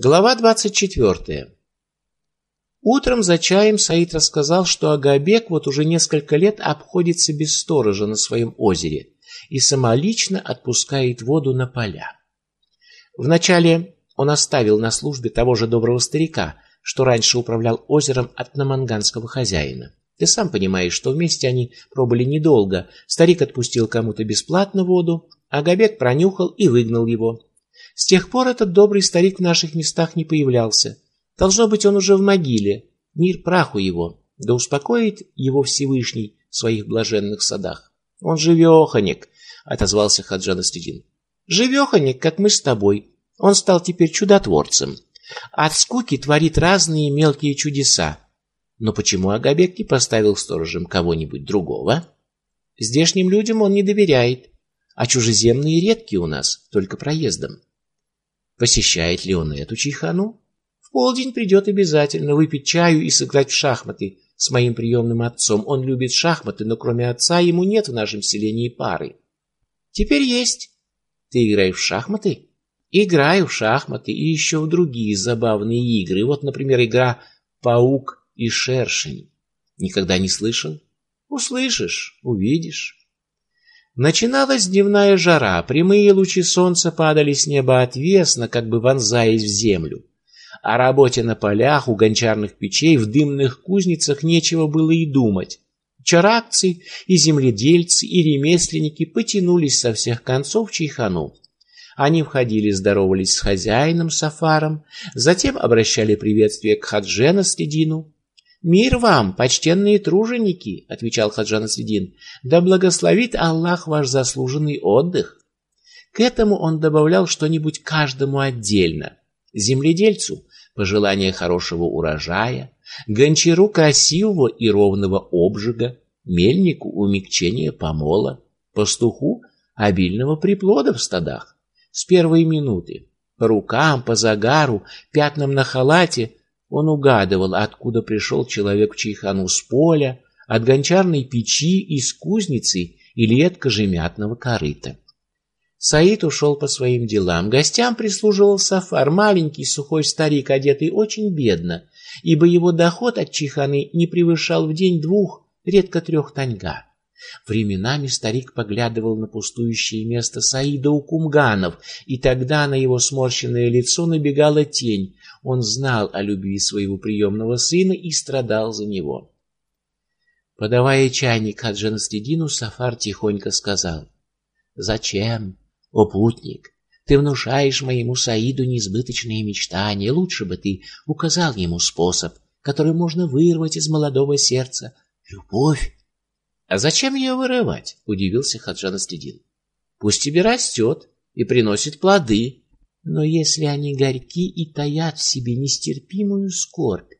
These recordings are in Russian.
Глава 24. Утром за чаем Саид рассказал, что Агабек вот уже несколько лет обходится без сторожа на своем озере и самолично отпускает воду на поля. Вначале он оставил на службе того же доброго старика, что раньше управлял озером от наманганского хозяина. Ты сам понимаешь, что вместе они пробыли недолго. Старик отпустил кому-то бесплатно воду, Агабек пронюхал и выгнал его. С тех пор этот добрый старик в наших местах не появлялся. Должно быть, он уже в могиле. Мир праху его, да успокоит его Всевышний в своих блаженных садах. Он живеханик, отозвался Хаджан Астидин. Живеханик, как мы с тобой. Он стал теперь чудотворцем. От скуки творит разные мелкие чудеса. Но почему Агабек не поставил сторожем кого-нибудь другого? Здешним людям он не доверяет, а чужеземные редки у нас, только проездом. Посещает ли он эту чайхану? В полдень придет обязательно выпить чаю и сыграть в шахматы с моим приемным отцом. Он любит шахматы, но кроме отца ему нет в нашем селении пары. Теперь есть. Ты играешь в шахматы? Играю в шахматы и еще в другие забавные игры. Вот, например, игра «Паук и шершень». Никогда не слышал? Услышишь, увидишь. Начиналась дневная жара, прямые лучи солнца падали с неба отвесно, как бы вонзаясь в землю. О работе на полях, у гончарных печей, в дымных кузницах нечего было и думать. Чаракцы и земледельцы, и ремесленники потянулись со всех концов в чайхану. Они входили, здоровались с хозяином Сафаром, затем обращали приветствие к Хаджена Следину, «Мир вам, почтенные труженики!» — отвечал Хаджан Средин. «Да благословит Аллах ваш заслуженный отдых!» К этому он добавлял что-нибудь каждому отдельно. Земледельцу — пожелание хорошего урожая, гончару — красивого и ровного обжига, мельнику — умягчение помола, пастуху — обильного приплода в стадах. С первой минуты по рукам, по загару, пятнам на халате он угадывал, откуда пришел человек в Чайхану с поля, от гончарной печи, из кузницы или от кожемятного корыта. Саид ушел по своим делам. Гостям прислуживал Сафар, маленький сухой старик, одетый очень бедно, ибо его доход от Чиханы не превышал в день двух, редко трех таньга. Временами старик поглядывал на пустующее место Саида у кумганов, и тогда на его сморщенное лицо набегала тень, он знал о любви своего приемного сына и страдал за него. Подавая чайник Хаджан Следину, Сафар тихонько сказал: "Зачем, о путник? Ты внушаешь моему Саиду несбыточные мечтания. Лучше бы ты указал ему способ, который можно вырвать из молодого сердца любовь. А зачем ее вырывать? удивился Хаджан Следин. Пусть тебе растет и приносит плоды. Но если они горьки и таят в себе нестерпимую скорбь,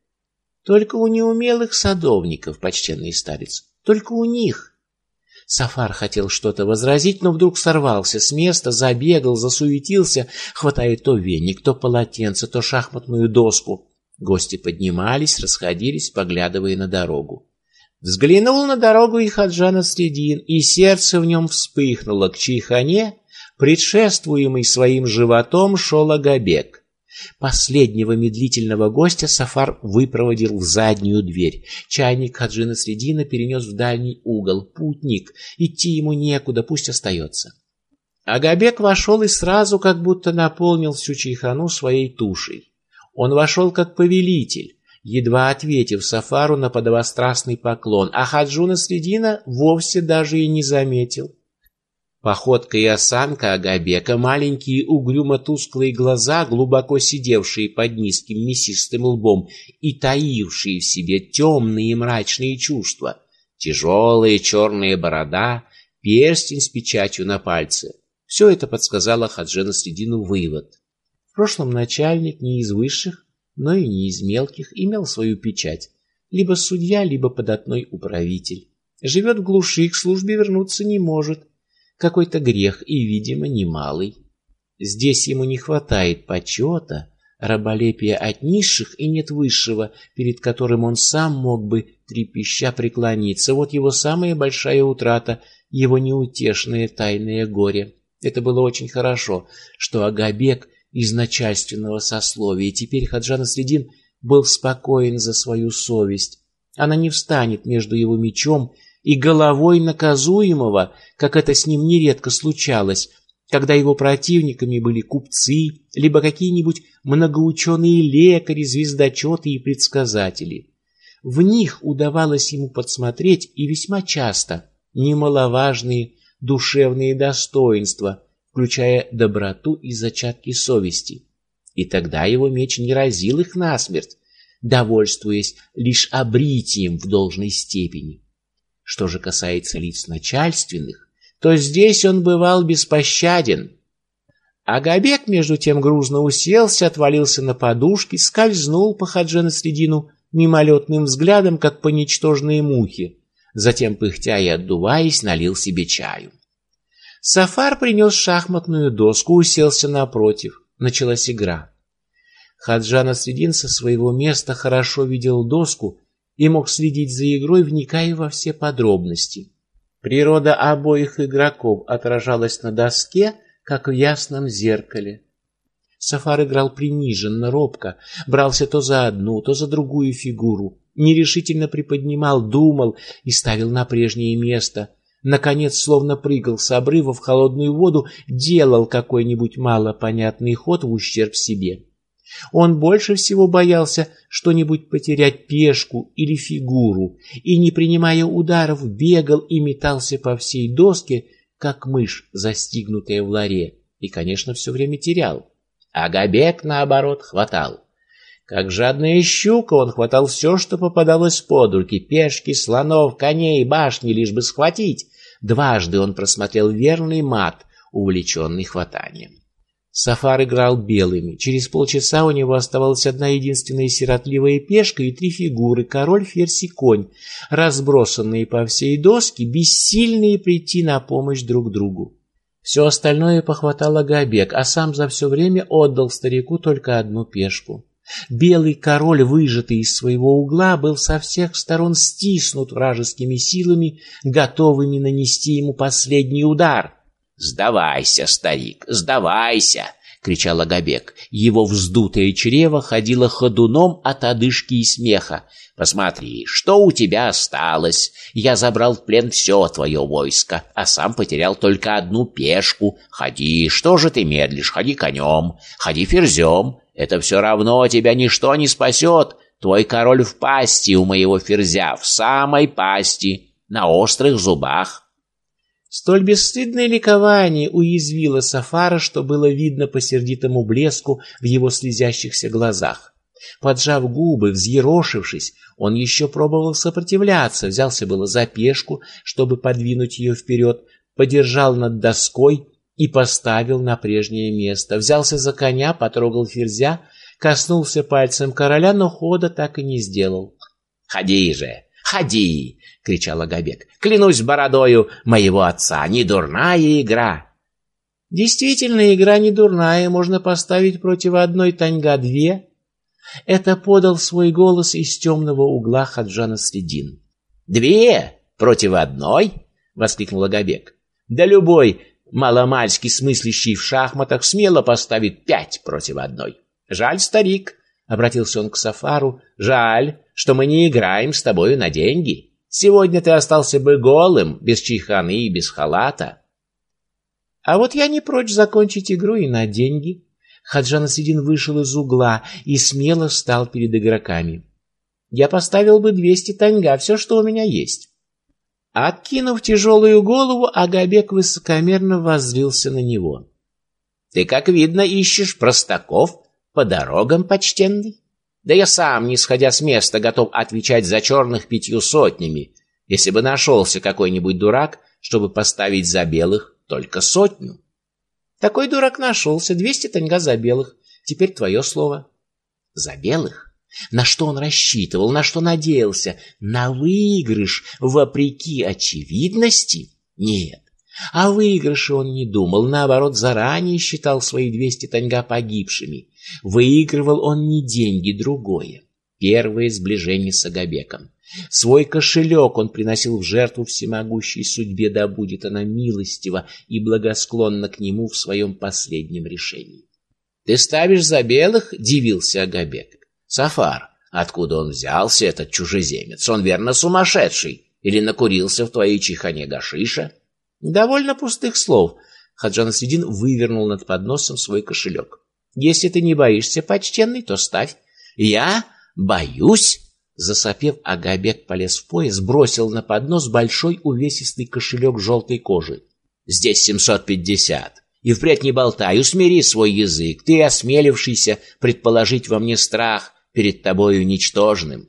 только у неумелых садовников, почтенный старец, только у них. Сафар хотел что-то возразить, но вдруг сорвался с места, забегал, засуетился, хватая то веник, то полотенце, то шахматную доску. Гости поднимались, расходились, поглядывая на дорогу. Взглянул на дорогу и Хаджана Следин, и сердце в нем вспыхнуло к чайхане, Предшествуемый своим животом шел Агабек. Последнего медлительного гостя Сафар выпроводил в заднюю дверь. Чайник Хаджина Средина перенес в дальний угол. Путник, идти ему некуда, пусть остается. Агабек вошел и сразу как будто наполнил всю чайхану своей тушей. Он вошел как повелитель, едва ответив Сафару на подовострастный поклон, а Хаджуна Средина вовсе даже и не заметил. Походка и осанка Агабека, маленькие угрюмо-тусклые глаза, глубоко сидевшие под низким мясистым лбом и таившие в себе темные и мрачные чувства, тяжелая черная борода, перстень с печатью на пальце. Все это подсказало Хаджена Средину вывод. В прошлом начальник не из высших, но и не из мелких имел свою печать, либо судья, либо податной управитель. Живет в глуши, к службе вернуться не может какой-то грех и, видимо, немалый. Здесь ему не хватает почета, раболепия от низших и нет высшего, перед которым он сам мог бы трепеща преклониться. Вот его самая большая утрата, его неутешное тайное горе. Это было очень хорошо, что Агабек из начальственного сословия. Теперь Хаджан Средин был спокоен за свою совесть. Она не встанет между его мечом и головой наказуемого, как это с ним нередко случалось, когда его противниками были купцы, либо какие-нибудь многоученые лекари, звездочеты и предсказатели. В них удавалось ему подсмотреть и весьма часто немаловажные душевные достоинства, включая доброту и зачатки совести. И тогда его меч не разил их насмерть, довольствуясь лишь обритием в должной степени. Что же касается лиц начальственных, то здесь он бывал беспощаден. Агабек, между тем, грузно уселся, отвалился на подушке, скользнул по Хаджена Средину мимолетным взглядом, как по ничтожной мухе, затем, пыхтя и отдуваясь, налил себе чаю. Сафар принес шахматную доску, уселся напротив. Началась игра. Хаджан Асредин со своего места хорошо видел доску и мог следить за игрой, вникая во все подробности. Природа обоих игроков отражалась на доске, как в ясном зеркале. Сафар играл приниженно, робко, брался то за одну, то за другую фигуру, нерешительно приподнимал, думал и ставил на прежнее место. Наконец, словно прыгал с обрыва в холодную воду, делал какой-нибудь малопонятный ход в ущерб себе. Он больше всего боялся что-нибудь потерять пешку или фигуру, и, не принимая ударов, бегал и метался по всей доске, как мышь, застигнутая в ларе, и, конечно, все время терял. А Габек, наоборот, хватал. Как жадная щука, он хватал все, что попадалось под руки, пешки, слонов, коней, башни, лишь бы схватить. Дважды он просмотрел верный мат, увлеченный хватанием. Сафар играл белыми. Через полчаса у него оставалась одна единственная сиротливая пешка и три фигуры — король, ферзь и конь, разбросанные по всей доске, бессильные прийти на помощь друг другу. Все остальное похватало Габек, а сам за все время отдал старику только одну пешку. Белый король, выжатый из своего угла, был со всех сторон стиснут вражескими силами, готовыми нанести ему последний удар — «Сдавайся, старик, сдавайся!» — кричал Агабек. Его вздутое чрево ходило ходуном от одышки и смеха. «Посмотри, что у тебя осталось? Я забрал в плен все твое войско, а сам потерял только одну пешку. Ходи, что же ты медлишь? Ходи конем, ходи ферзем. Это все равно тебя ничто не спасет. Твой король в пасти у моего ферзя, в самой пасти, на острых зубах». Столь бесстыдное ликование уязвило Сафара, что было видно по сердитому блеску в его слезящихся глазах. Поджав губы, взъерошившись, он еще пробовал сопротивляться, взялся было за пешку, чтобы подвинуть ее вперед, подержал над доской и поставил на прежнее место. Взялся за коня, потрогал ферзя, коснулся пальцем короля, но хода так и не сделал. «Ходи же! Ходи!» кричал Агабек. Клянусь бородою моего отца, не дурная игра. Действительно, игра не дурная, можно поставить против одной таньга две. Это подал свой голос из темного угла Хаджана Средин. Две против одной? воскликнул Агабек. Да любой маломальски смыслящий в шахматах смело поставит пять против одной. Жаль, старик, обратился он к Сафару. Жаль, что мы не играем с тобою на деньги. Сегодня ты остался бы голым, без чайханы и без халата. А вот я не прочь закончить игру и на деньги. Хаджан Асидин вышел из угла и смело встал перед игроками. Я поставил бы двести таньга, все, что у меня есть. Откинув тяжелую голову, Агабек высокомерно воззрился на него. Ты, как видно, ищешь простаков по дорогам, почтенный. Да я сам, не сходя с места, готов отвечать за черных пятью сотнями, если бы нашелся какой-нибудь дурак, чтобы поставить за белых только сотню. Такой дурак нашелся, двести таньга за белых. Теперь твое слово. За белых? На что он рассчитывал, на что надеялся? На выигрыш, вопреки очевидности? Нет. О выигрыше он не думал, наоборот, заранее считал свои двести таньга погибшими. Выигрывал он не деньги, другое. Первое сближение с Агабеком. Свой кошелек он приносил в жертву всемогущей судьбе, да будет она милостива и благосклонна к нему в своем последнем решении. Ты ставишь за белых? Дивился Агабек. Сафар, откуда он взялся, этот чужеземец? Он верно сумасшедший. Или накурился в твоей чихане гашиша? Довольно пустых слов. Хаджан Средин вывернул над подносом свой кошелек. Если ты не боишься, почтенный, то ставь. Я боюсь? Засопев, Агабек полез в пояс, бросил на поднос большой увесистый кошелек желтой кожи. «Здесь семьсот пятьдесят. И впредь не болтай, усмири свой язык. Ты, осмелившийся предположить во мне страх перед тобою ничтожным».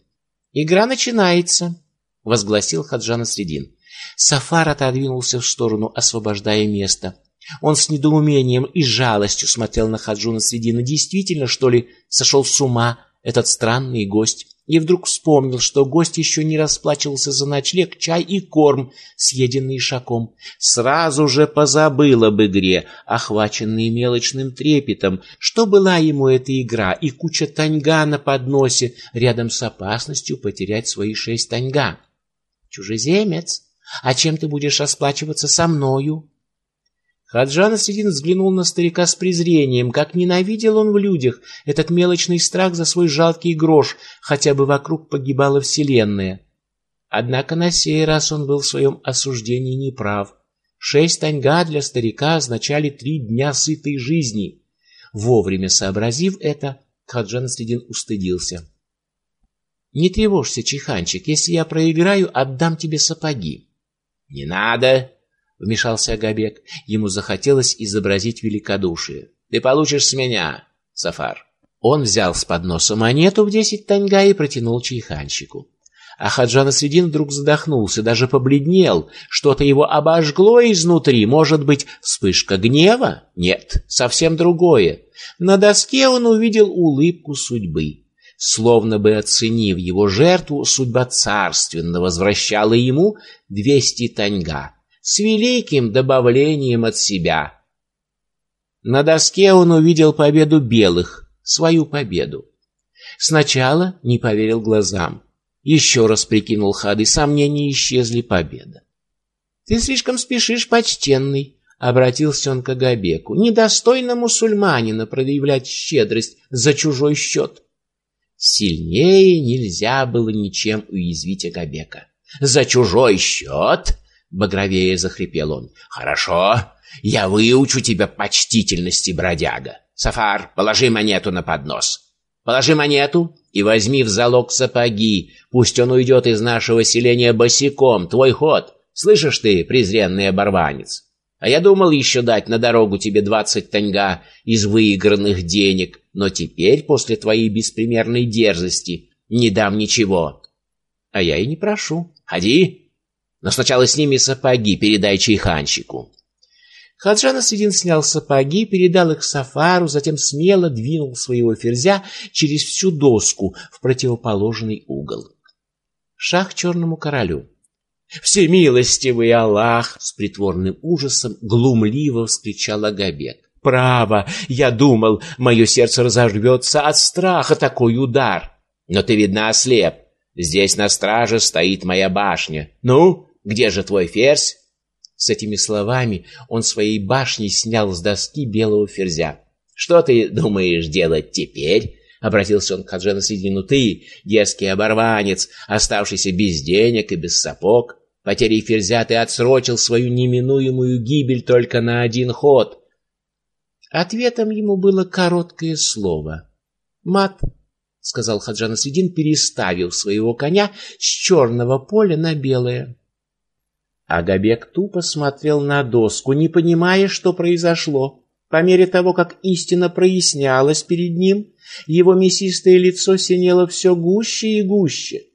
«Игра начинается», — возгласил Хаджана Средин. Сафар отодвинулся в сторону, освобождая место. Он с недоумением и жалостью смотрел на Хаджуна Средина. Действительно, что ли, сошел с ума этот странный гость? И вдруг вспомнил, что гость еще не расплачивался за ночлег, чай и корм, съеденный шаком. Сразу же позабыл об игре, охваченный мелочным трепетом, что была ему эта игра и куча таньга на подносе, рядом с опасностью потерять свои шесть таньга. «Чужеземец, а чем ты будешь расплачиваться со мною?» Хаджан Асидин взглянул на старика с презрением, как ненавидел он в людях этот мелочный страх за свой жалкий грош, хотя бы вокруг погибала вселенная. Однако на сей раз он был в своем осуждении неправ. Шесть таньга для старика означали три дня сытой жизни. Вовремя сообразив это, Хаджан Асидин устыдился. «Не тревожься, Чиханчик, если я проиграю, отдам тебе сапоги». «Не надо!» Вмешался Агабек. Ему захотелось изобразить великодушие. Ты получишь с меня, Сафар. Он взял с подноса монету в десять таньга и протянул чайханщику. А Хаджан Средин вдруг задохнулся, даже побледнел. Что-то его обожгло изнутри. Может быть, вспышка гнева? Нет, совсем другое. На доске он увидел улыбку судьбы. Словно бы оценив его жертву, судьба царственно возвращала ему двести таньга с великим добавлением от себя. На доске он увидел победу белых, свою победу. Сначала не поверил глазам. Еще раз прикинул ходы, сомнения исчезли победа. «Ты слишком спешишь, почтенный», — обратился он к Агабеку. «Недостойно мусульманина проявлять щедрость за чужой счет». Сильнее нельзя было ничем уязвить Агабека. «За чужой счет?» Багровее захрипел он. «Хорошо, я выучу тебя почтительности, бродяга. Сафар, положи монету на поднос. Положи монету и возьми в залог сапоги. Пусть он уйдет из нашего селения босиком. Твой ход. Слышишь ты, презренный оборванец? А я думал еще дать на дорогу тебе двадцать таньга из выигранных денег, но теперь, после твоей беспримерной дерзости, не дам ничего. А я и не прошу. Ходи, но сначала сними сапоги, передай чайханщику. Хаджан Асвидин снял сапоги, передал их Сафару, затем смело двинул своего ферзя через всю доску в противоположный угол. Шах черному королю. «Всемилостивый Аллах!» — с притворным ужасом глумливо вскричал Агабек. «Право! Я думал, мое сердце разорвется от страха такой удар! Но ты, видно, ослеп! Здесь на страже стоит моя башня! Ну, где же твой ферзь?» С этими словами он своей башней снял с доски белого ферзя. «Что ты думаешь делать теперь?» — обратился он к Хаджану Сидину. «Ты, дерзкий оборванец, оставшийся без денег и без сапог. Потерей ферзя ты отсрочил свою неминуемую гибель только на один ход». Ответом ему было короткое слово. «Мат», — сказал Хаджан Сидин, переставив своего коня с черного поля на белое. Агабек тупо смотрел на доску, не понимая, что произошло. По мере того, как истина прояснялась перед ним, его мясистое лицо синело все гуще и гуще.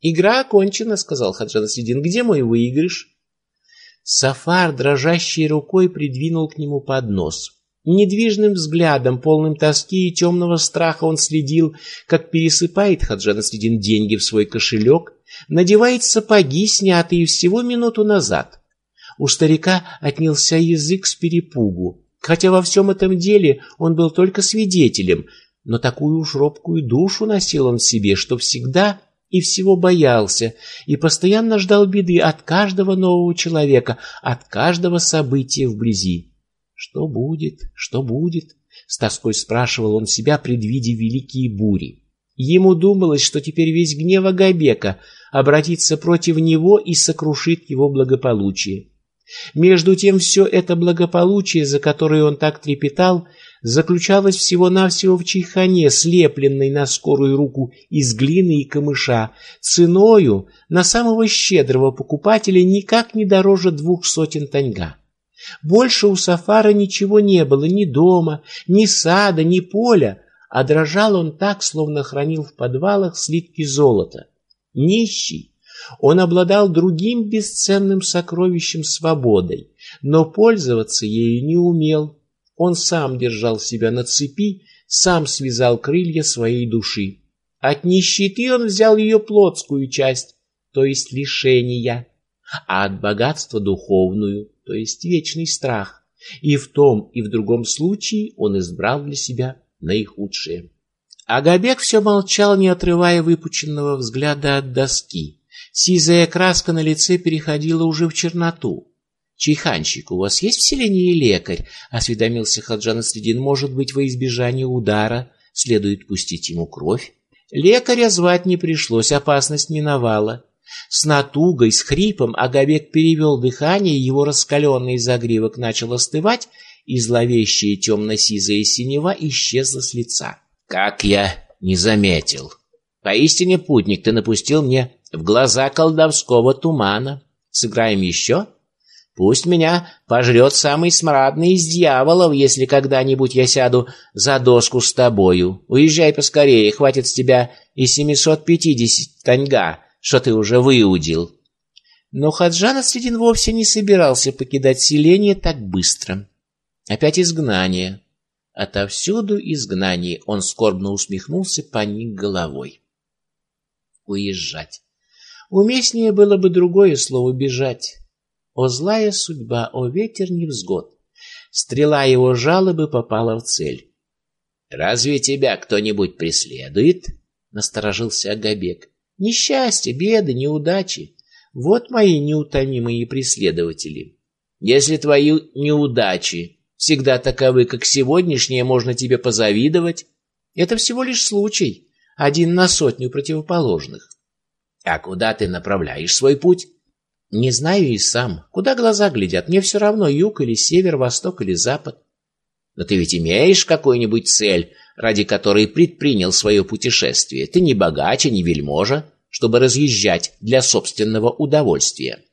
«Игра окончена», — сказал Хаджан Сидин. «Где мой выигрыш?» Сафар дрожащей рукой придвинул к нему поднос. Недвижным взглядом, полным тоски и темного страха он следил, как пересыпает Хаджан Сидин деньги в свой кошелек, надевает сапоги, снятые всего минуту назад. У старика отнялся язык с перепугу, хотя во всем этом деле он был только свидетелем, но такую уж робкую душу носил он в себе, что всегда и всего боялся, и постоянно ждал беды от каждого нового человека, от каждого события вблизи. Что будет, что будет? С тоской спрашивал он себя, предвидя великие бури. Ему думалось, что теперь весь гнев Агабека обратится против него и сокрушит его благополучие. Между тем все это благополучие, за которое он так трепетал, заключалось всего-навсего в чайхане, слепленной на скорую руку из глины и камыша, ценою на самого щедрого покупателя никак не дороже двух сотен таньга. Больше у Сафара ничего не было, ни дома, ни сада, ни поля, а дрожал он так, словно хранил в подвалах слитки золота. Нищий, он обладал другим бесценным сокровищем свободой, но пользоваться ею не умел. Он сам держал себя на цепи, сам связал крылья своей души. От нищеты он взял ее плотскую часть, то есть лишения, а от богатства духовную, то есть вечный страх. И в том, и в другом случае он избрал для себя наихудшее. Агабек все молчал, не отрывая выпученного взгляда от доски. Сизая краска на лице переходила уже в черноту. «Чайханщик, у вас есть в селении лекарь?» — осведомился Хаджан Следин. «Может быть, во избежание удара следует пустить ему кровь?» Лекаря звать не пришлось, опасность миновала. С натугой, с хрипом Агабек перевел дыхание, его раскаленный загривок начал остывать, и зловещая темно-сизая синева исчезла с лица. «Как я не заметил! Поистине, путник, ты напустил мне в глаза колдовского тумана. Сыграем еще? Пусть меня пожрет самый смрадный из дьяволов, если когда-нибудь я сяду за доску с тобою. Уезжай поскорее, хватит с тебя и 750 таньга, что ты уже выудил. Но Хаджан Асредин вовсе не собирался покидать селение так быстро. Опять изгнание. Отовсюду изгнание. Он скорбно усмехнулся, поник головой. Уезжать. Уместнее было бы другое слово «бежать». О злая судьба, о ветер невзгод. Стрела его жалобы попала в цель. «Разве тебя кто-нибудь преследует?» — насторожился Агабек. «Несчастье, беды, неудачи. Вот мои неутомимые преследователи. Если твои неудачи всегда таковы, как сегодняшние, можно тебе позавидовать. Это всего лишь случай, один на сотню противоположных. А куда ты направляешь свой путь? Не знаю и сам. Куда глаза глядят? Мне все равно, юг или север, восток или запад. Но ты ведь имеешь какую-нибудь цель, ради которой предпринял свое путешествие. Ты не богач, не вельможа, чтобы разъезжать для собственного удовольствия.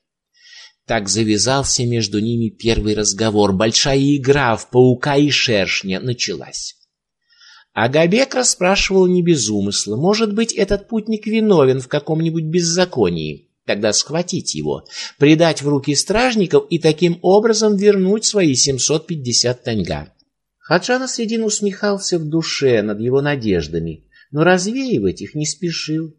Так завязался между ними первый разговор. Большая игра в паука и шершня началась. Агабек расспрашивал не без умысла. Может быть, этот путник виновен в каком-нибудь беззаконии. Тогда схватить его, предать в руки стражников и таким образом вернуть свои 750 таньга. Хаджан Средин усмехался в душе над его надеждами, но развеивать их не спешил.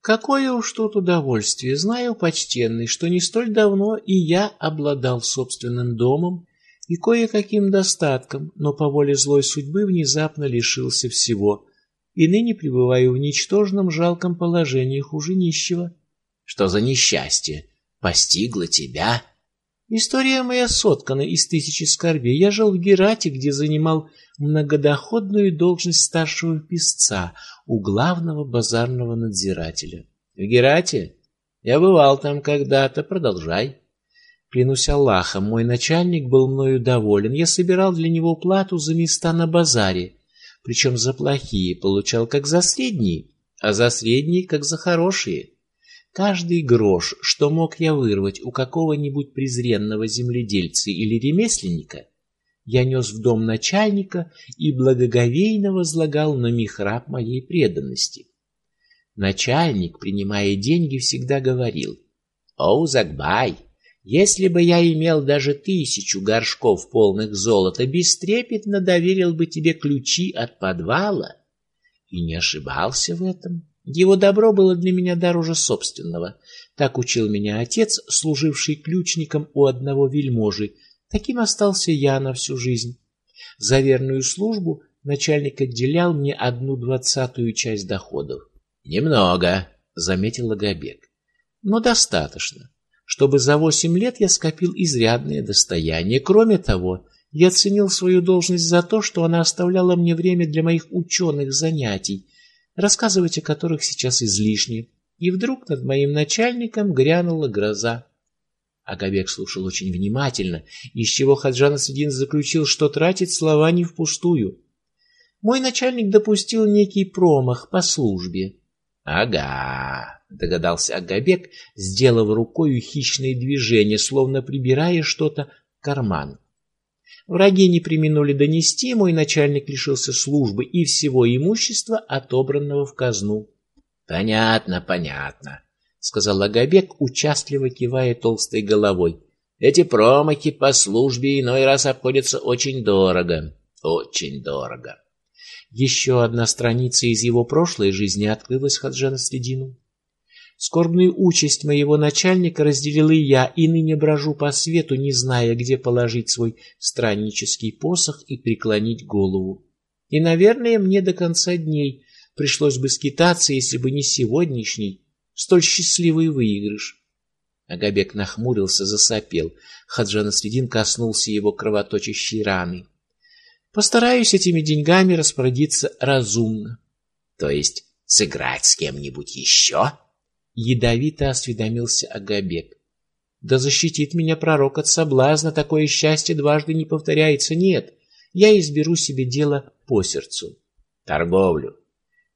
Какое уж тут удовольствие! Знаю, почтенный, что не столь давно и я обладал собственным домом и кое-каким достатком, но по воле злой судьбы внезапно лишился всего, и ныне пребываю в ничтожном жалком положении хуже нищего. Что за несчастье постигло тебя? История моя соткана из тысячи скорбей. Я жил в Герате, где занимал многодоходную должность старшего писца у главного базарного надзирателя. В Герате? Я бывал там когда-то, продолжай. Клянусь Аллахом, мой начальник был мною доволен. Я собирал для него плату за места на базаре, причем за плохие получал как за средние, а за средние как за хорошие. Каждый грош, что мог я вырвать у какого-нибудь презренного земледельца или ремесленника, я нес в дом начальника и благоговейно возлагал на михраб моей преданности. Начальник, принимая деньги, всегда говорил: "О, Загбай, если бы я имел даже тысячу горшков полных золота, бестрепетно доверил бы тебе ключи от подвала. И не ошибался в этом. Его добро было для меня дороже собственного. Так учил меня отец, служивший ключником у одного вельможи. Таким остался я на всю жизнь. За верную службу начальник отделял мне одну двадцатую часть доходов. Немного, заметил Лагобек. Но достаточно чтобы за восемь лет я скопил изрядное достояние. Кроме того, Я ценил свою должность за то, что она оставляла мне время для моих ученых занятий, рассказывать о которых сейчас излишне. И вдруг над моим начальником грянула гроза. Агабек слушал очень внимательно, из чего Хаджан Асадин заключил, что тратит слова не впустую. Мой начальник допустил некий промах по службе. Ага, догадался Агабек, сделав рукой хищные движения, словно прибирая что-то в карман. Враги не применули донести, мой начальник лишился службы и всего имущества, отобранного в казну. Понятно, понятно, сказал Агабек, участливо кивая толстой головой. Эти промахи по службе иной раз обходятся очень дорого, очень дорого. Еще одна страница из его прошлой жизни открылась Хаджана Следину. Скорбную участь моего начальника разделил и я, и ныне брожу по свету, не зная, где положить свой страннический посох и преклонить голову. И, наверное, мне до конца дней пришлось бы скитаться, если бы не сегодняшний, столь счастливый выигрыш. Агабек нахмурился, засопел. Хаджан Следин коснулся его кровоточащей раны. Постараюсь этими деньгами распорядиться разумно. То есть сыграть с кем-нибудь еще? Ядовито осведомился Агабек. Да защитит меня пророк от соблазна, такое счастье дважды не повторяется. Нет, я изберу себе дело по сердцу. Торговлю.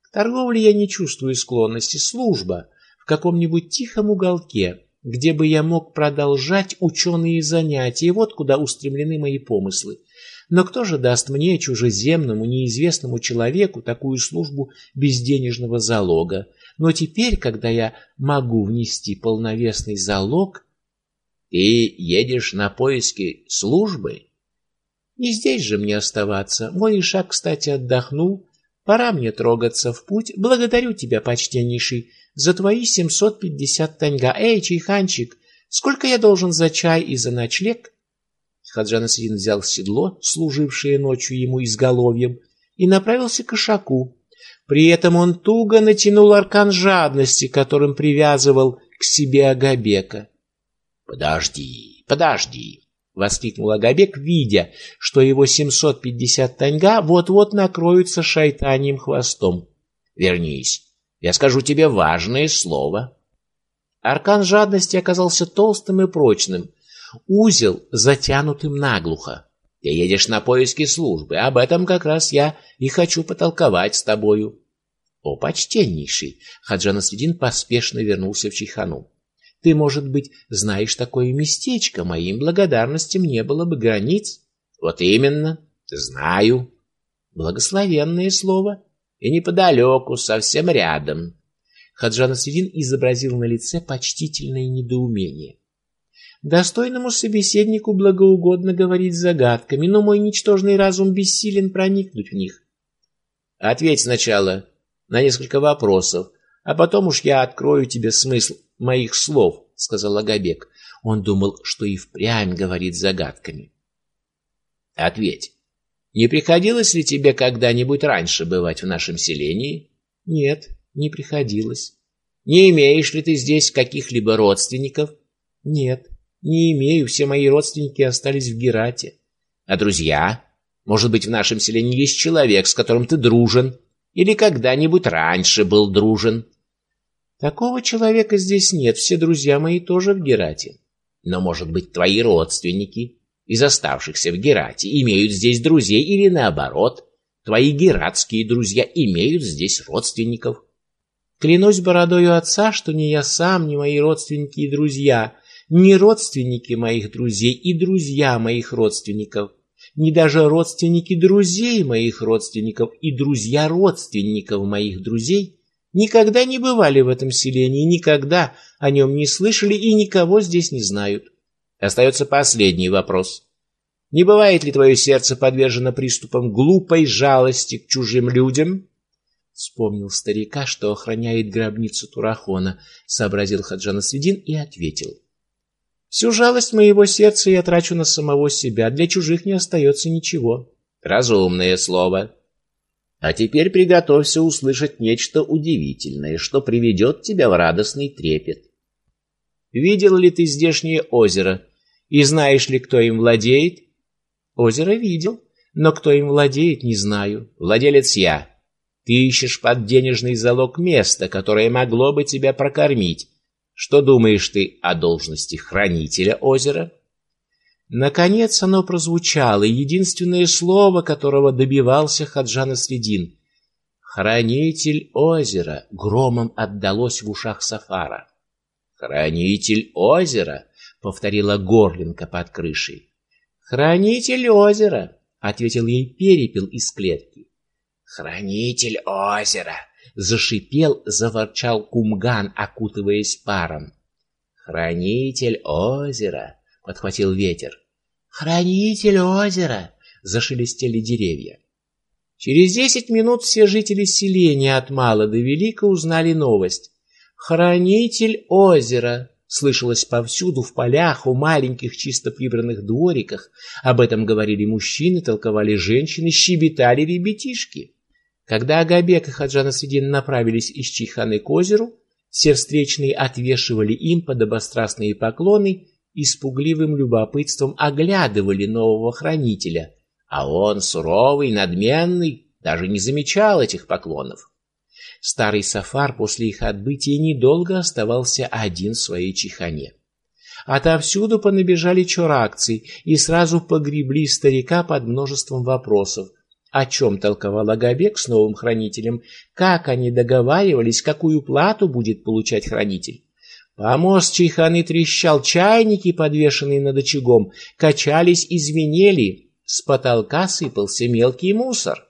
К торговле я не чувствую склонности. Служба в каком-нибудь тихом уголке, где бы я мог продолжать ученые занятия. Вот куда устремлены мои помыслы. Но кто же даст мне, чужеземному, неизвестному человеку, такую службу без денежного залога? Но теперь, когда я могу внести полновесный залог, ты едешь на поиски службы? Не здесь же мне оставаться. Мой шаг, кстати, отдохнул. Пора мне трогаться в путь. Благодарю тебя, почтеннейший, за твои семьсот пятьдесят таньга. Эй, чайханчик, сколько я должен за чай и за ночлег? Хаджан Асидин взял седло, служившее ночью ему изголовьем, и направился к ишаку. При этом он туго натянул аркан жадности, которым привязывал к себе Агабека. «Подожди, подожди!» — воскликнул Агабек, видя, что его 750 таньга вот-вот накроются шайтаньим хвостом. «Вернись, я скажу тебе важное слово». Аркан жадности оказался толстым и прочным, узел затянутым наглухо. Ты едешь на поиски службы, об этом как раз я и хочу потолковать с тобою. О, почтеннейший! Хаджан Асвидин поспешно вернулся в Чайхану. Ты, может быть, знаешь такое местечко, моим благодарностям не было бы границ. Вот именно, знаю. Благословенное слово. И неподалеку, совсем рядом. Хаджан Асвидин изобразил на лице почтительное недоумение. Достойному собеседнику благоугодно говорить загадками, но мой ничтожный разум бессилен проникнуть в них. Ответь сначала на несколько вопросов, а потом уж я открою тебе смысл моих слов, сказал Агабек. Он думал, что и впрямь говорит загадками. Ответь. Не приходилось ли тебе когда-нибудь раньше бывать в нашем селении? Нет, не приходилось. Не имеешь ли ты здесь каких-либо родственников? Нет. Не имею, все мои родственники остались в Герате. А друзья? Может быть, в нашем селении есть человек, с которым ты дружен? Или когда-нибудь раньше был дружен? Такого человека здесь нет, все друзья мои тоже в Герате. Но, может быть, твои родственники из оставшихся в Герате имеют здесь друзей или наоборот, твои гератские друзья имеют здесь родственников. Клянусь бородою отца, что ни я сам, ни мои родственники и друзья ни родственники моих друзей и друзья моих родственников, ни даже родственники друзей моих родственников и друзья родственников моих друзей никогда не бывали в этом селении, никогда о нем не слышали и никого здесь не знают. Остается последний вопрос. Не бывает ли твое сердце подвержено приступам глупой жалости к чужим людям? Вспомнил старика, что охраняет гробницу Турахона, сообразил Хаджан Свидин и ответил: Всю жалость моего сердца я трачу на самого себя, для чужих не остается ничего. Разумное слово. А теперь приготовься услышать нечто удивительное, что приведет тебя в радостный трепет. Видел ли ты здешнее озеро и знаешь ли, кто им владеет? Озеро видел, но кто им владеет, не знаю. Владелец я. Ты ищешь под денежный залог место, которое могло бы тебя прокормить. Что думаешь ты о должности хранителя озера? Наконец оно прозвучало, единственное слово, которого добивался Хаджан Средин. «Хранитель озера» громом отдалось в ушах Сафара. «Хранитель озера», — повторила горлинка под крышей. «Хранитель озера», — ответил ей перепел из клетки. «Хранитель озера», — зашипел, заворчал кумган, окутываясь паром. «Хранитель озера», — подхватил ветер. «Хранитель озера!» — зашелестели деревья. Через десять минут все жители селения от мала до велика узнали новость. «Хранитель озера!» слышалось повсюду, в полях, у маленьких чисто прибранных двориках. Об этом говорили мужчины, толковали женщины, щебетали ребятишки. Когда Агабек и Хаджан Средин направились из Чиханы к озеру, все встречные отвешивали им подобострастные поклоны и с пугливым любопытством оглядывали нового хранителя, а он, суровый, надменный, даже не замечал этих поклонов. Старый Сафар после их отбытия недолго оставался один в своей чехане. Отовсюду понабежали чуракцы и сразу погребли старика под множеством вопросов. О чем толковал Агабек с новым хранителем, как они договаривались, какую плату будет получать хранитель. Помост чайханы трещал, чайники, подвешенные над очагом, качались и звенели. С потолка сыпался мелкий мусор.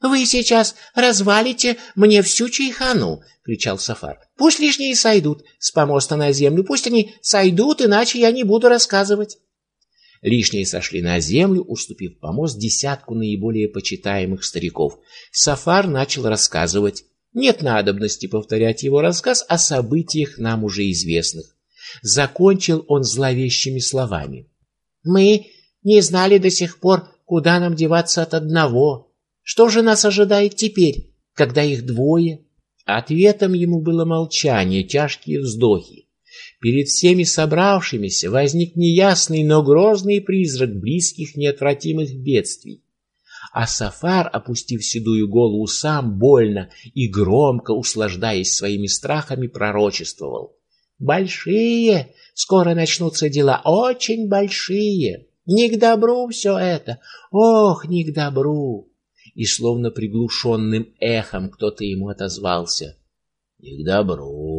«Вы сейчас развалите мне всю чайхану!» — кричал Сафар. «Пусть лишние сойдут с помоста на землю, пусть они сойдут, иначе я не буду рассказывать». Лишние сошли на землю, уступив помост десятку наиболее почитаемых стариков. Сафар начал рассказывать. Нет надобности повторять его рассказ о событиях нам уже известных. Закончил он зловещими словами. «Мы не знали до сих пор, куда нам деваться от одного. Что же нас ожидает теперь, когда их двое?» Ответом ему было молчание, тяжкие вздохи. Перед всеми собравшимися возник неясный, но грозный призрак близких неотвратимых бедствий а Сафар, опустив седую голову, сам больно и громко, услаждаясь своими страхами, пророчествовал. «Большие! Скоро начнутся дела, очень большие! Не к добру все это! Ох, не к добру!» И словно приглушенным эхом кто-то ему отозвался. «Не к добру!»